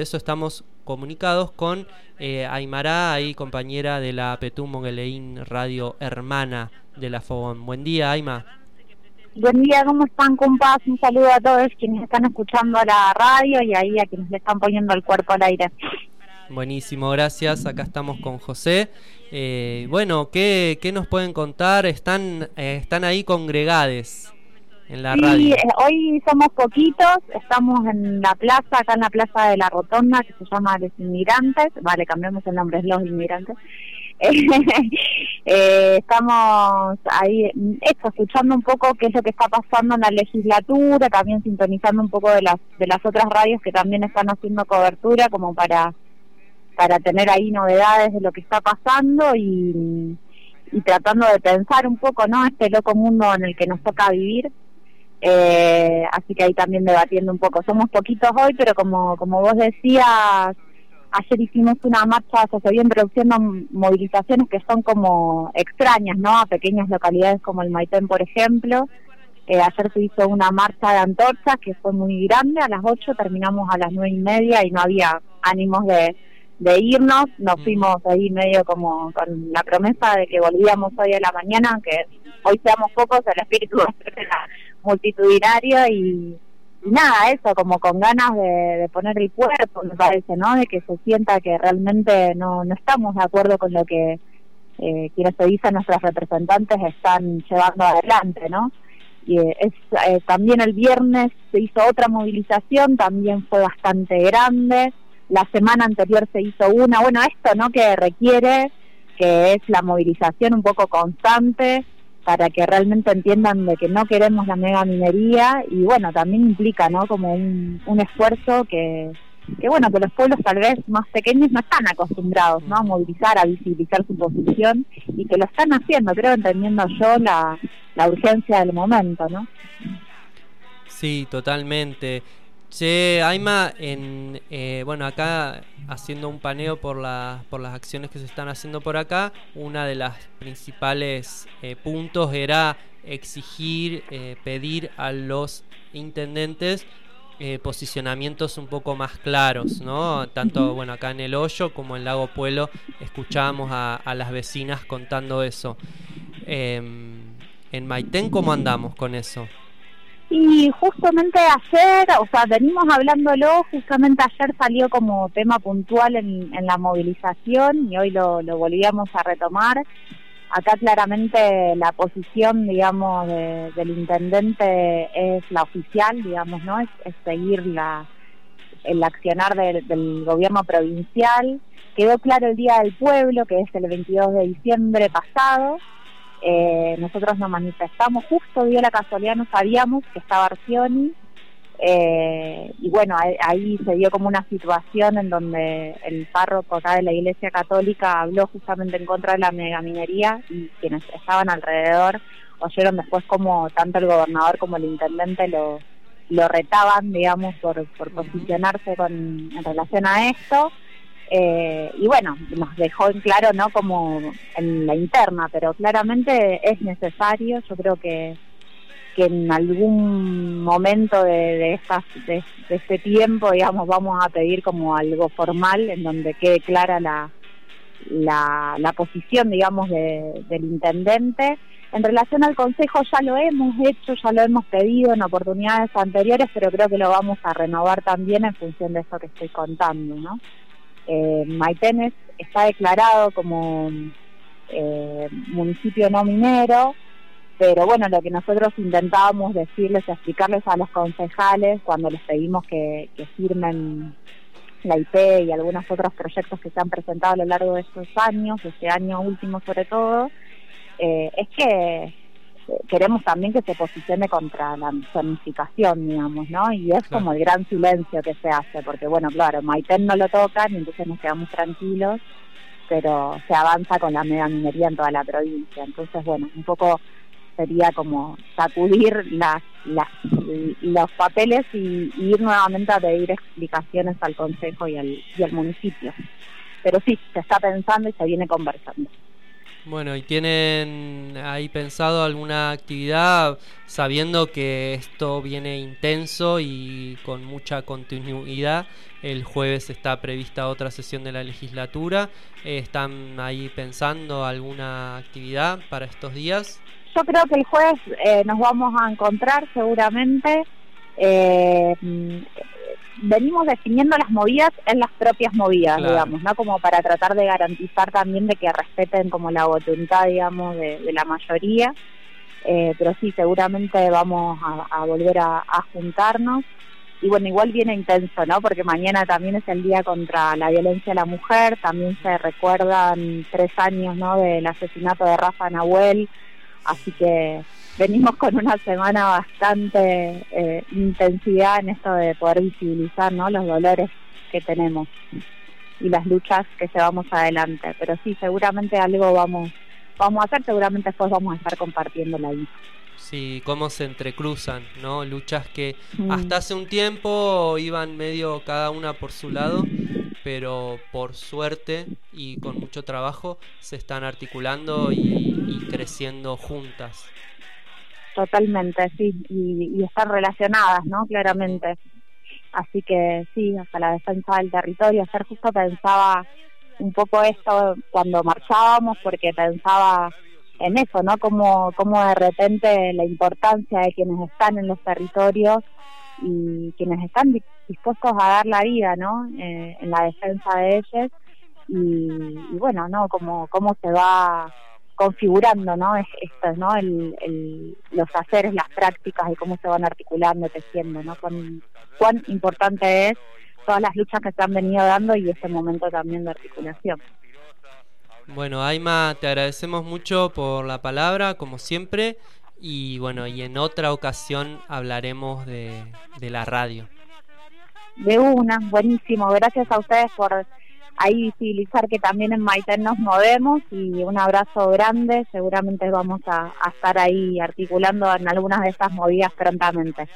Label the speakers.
Speaker 1: eso estamos comunicados con eh, Aymara, ahí compañera de la Petum Mogueleín Radio Hermana de la Fogón. Buen día, Ayma.
Speaker 2: Buen día, ¿cómo están, compas? Un saludo a todos quienes están escuchando la radio y ahí a quienes le están poniendo el cuerpo al aire.
Speaker 1: Buenísimo, gracias. Acá estamos con José. Eh, bueno, ¿qué, ¿qué, nos pueden contar? Están, eh, están ahí congregades en la
Speaker 2: sí, eh, hoy somos poquitos, estamos en la plaza, acá en la plaza de la Rotonda, que se llama Los Inmigrantes, vale, cambiamos el nombre, es Los Inmigrantes. eh, estamos ahí, esto, escuchando un poco qué es lo que está pasando en la legislatura, también sintonizando un poco de las, de las otras radios que también están haciendo cobertura, como para, para tener ahí novedades de lo que está pasando y, y tratando de pensar un poco, ¿no? Este loco mundo en el que nos toca vivir eh, así que ahí también debatiendo un poco. Somos poquitos hoy, pero como, como vos decías, ayer hicimos una marcha, se vienen produciendo movilizaciones que son como extrañas, ¿no? A pequeñas localidades como el Maitén, por ejemplo. Eh, ayer se hizo una marcha de antorchas que fue muy grande, a las 8 terminamos a las nueve y media y no había ánimos de, de irnos, nos mm. fuimos ahí medio como con la promesa de que volvíamos hoy a la mañana, aunque hoy seamos pocos, el espíritu multitudinario y, nada, eso, como con ganas de, poner el cuerpo, me parece, ¿no? De que se sienta que realmente no, no estamos de acuerdo con lo que eh, quienes se dicen nuestros representantes están llevando adelante, ¿no? Y eh, es, eh, también el viernes se hizo otra movilización, también fue bastante grande la semana anterior se hizo una, bueno, esto no que requiere que es la movilización un poco constante para que realmente entiendan de que no queremos la mega minería y bueno, también implica, ¿no? Como un, un esfuerzo que, que bueno, que los pueblos tal vez más pequeños no están acostumbrados, ¿no? A movilizar, a visibilizar su posición y que lo están haciendo, creo, entendiendo yo la, la urgencia del momento, ¿no?
Speaker 1: Sí, totalmente. Che, Aima, en, eh, bueno, acá haciendo un paneo por, la, por las acciones que se están haciendo por acá, una de las principales eh, puntos era exigir, eh, pedir a los intendentes posicionamientos un poco más claros, ¿no? Tanto, bueno, acá en El Hoyo como en Lago Pueblo escuchábamos a, a las vecinas contando eso. Em, en Maitén, ¿cómo andamos con eso?
Speaker 2: Y justamente ayer, o sea, venimos hablándolo, justamente ayer salió como tema puntual en, la movilización y hoy lo, volvíamos a retomar. Acá claramente la posición, digamos, del intendente es la oficial, digamos, ¿no? Es, seguir la, el accionar del gobierno provincial. Quedó claro el Día del Pueblo, que es el 22 de diciembre pasado, eh, nosotros nos manifestamos, justo dio la casualidad, no sabíamos que estaba Arcioni, eh, y bueno, ahí, se dio como una situación en donde el párroco acá de la Iglesia Católica habló justamente en contra de la megaminería y quienes estaban alrededor oyeron después como tanto el gobernador como el intendente lo, lo retaban, digamos, por, por posicionarse con, en relación a esto. Eh, y bueno, nos dejó en claro, ¿no? Como en la interna, pero claramente es necesario, yo creo que, en algún momento de, estas, de, este tiempo, digamos, vamos a pedir como algo formal en donde quede clara la, la, la posición, digamos, de, del intendente. En relación al Consejo ya lo hemos hecho, ya lo hemos pedido en oportunidades anteriores, pero creo que lo vamos a renovar también en función de eso que estoy contando, ¿no? Eh, Maitenes está declarado como eh, municipio no minero, pero bueno, lo que nosotros intentábamos decirles, explicarles a los concejales cuando les pedimos que, firmen la IP y algunos otros proyectos que se han presentado a lo largo de estos años, este año último sobre todo, eh, es que queremos también que se posicione contra la zonificación, digamos, ¿no? Y es como el gran silencio que se hace, porque bueno, claro, Maiten no lo tocan y entonces nos quedamos tranquilos, pero se avanza con la mega minería en toda la provincia. Entonces, bueno, un poco sería como sacudir las, las los papeles y, ir nuevamente a pedir explicaciones al Consejo y al, y al municipio. Pero sí, se está pensando y se viene conversando.
Speaker 1: Bueno, ¿y tienen ahí pensado alguna actividad sabiendo que esto viene intenso y con mucha continuidad? El jueves está prevista otra sesión de la legislatura. ¿Están ahí pensando alguna actividad para estos días?
Speaker 2: Yo creo que el jueves eh, nos vamos a encontrar seguramente. Eh, venimos definiendo las movidas en las propias movidas, digamos, ¿no? Como para tratar de garantizar también de que respeten como la voluntad, digamos, de, la mayoría. Eh, pero sí, seguramente vamos a, volver a, juntarnos. Y bueno, igual viene intenso, ¿no? Porque mañana también es el Día contra la Violencia a la Mujer, también se recuerdan tres años, ¿no? Del asesinato de Rafa Nahuel, así que venimos con una semana bastante eh, intensidad en esto de poder visibilizar ¿no? los dolores que tenemos y las luchas que llevamos adelante. Pero sí, seguramente algo vamos, vamos a hacer, seguramente después vamos a estar compartiendo la info.
Speaker 1: Sí, cómo se entrecruzan, ¿no? Luchas que mm. hasta hace un tiempo iban medio cada una por su lado, pero por suerte y con mucho trabajo se están articulando y creciendo juntas.
Speaker 2: Totalmente, sí, y, están relacionadas, ¿no? Claramente. Así que sí, hasta la defensa del territorio. Ayer justo pensaba un poco esto cuando marchábamos, porque pensaba en eso, ¿no? Como, como de repente la importancia de quienes están en los territorios y quienes están dispuestos a dar la vida, ¿no? Eh, en la defensa de ellos. Y, bueno, ¿no? Como cómo se va configurando ¿no? Esto, ¿no? El, los haceres, las prácticas y cómo se van articulando, tejiendo, ¿no? Cuán, cuán importante es todas las luchas que se han venido dando y este momento también de articulación.
Speaker 1: Bueno, Aima, te agradecemos mucho por la palabra, como siempre, y bueno, y en otra ocasión hablaremos de la radio.
Speaker 2: De una, buenísimo. Gracias a ustedes por ahí visibilizar que también en Maiten nos movemos y un abrazo grande, seguramente vamos a, estar ahí articulando en algunas de esas movidas prontamente.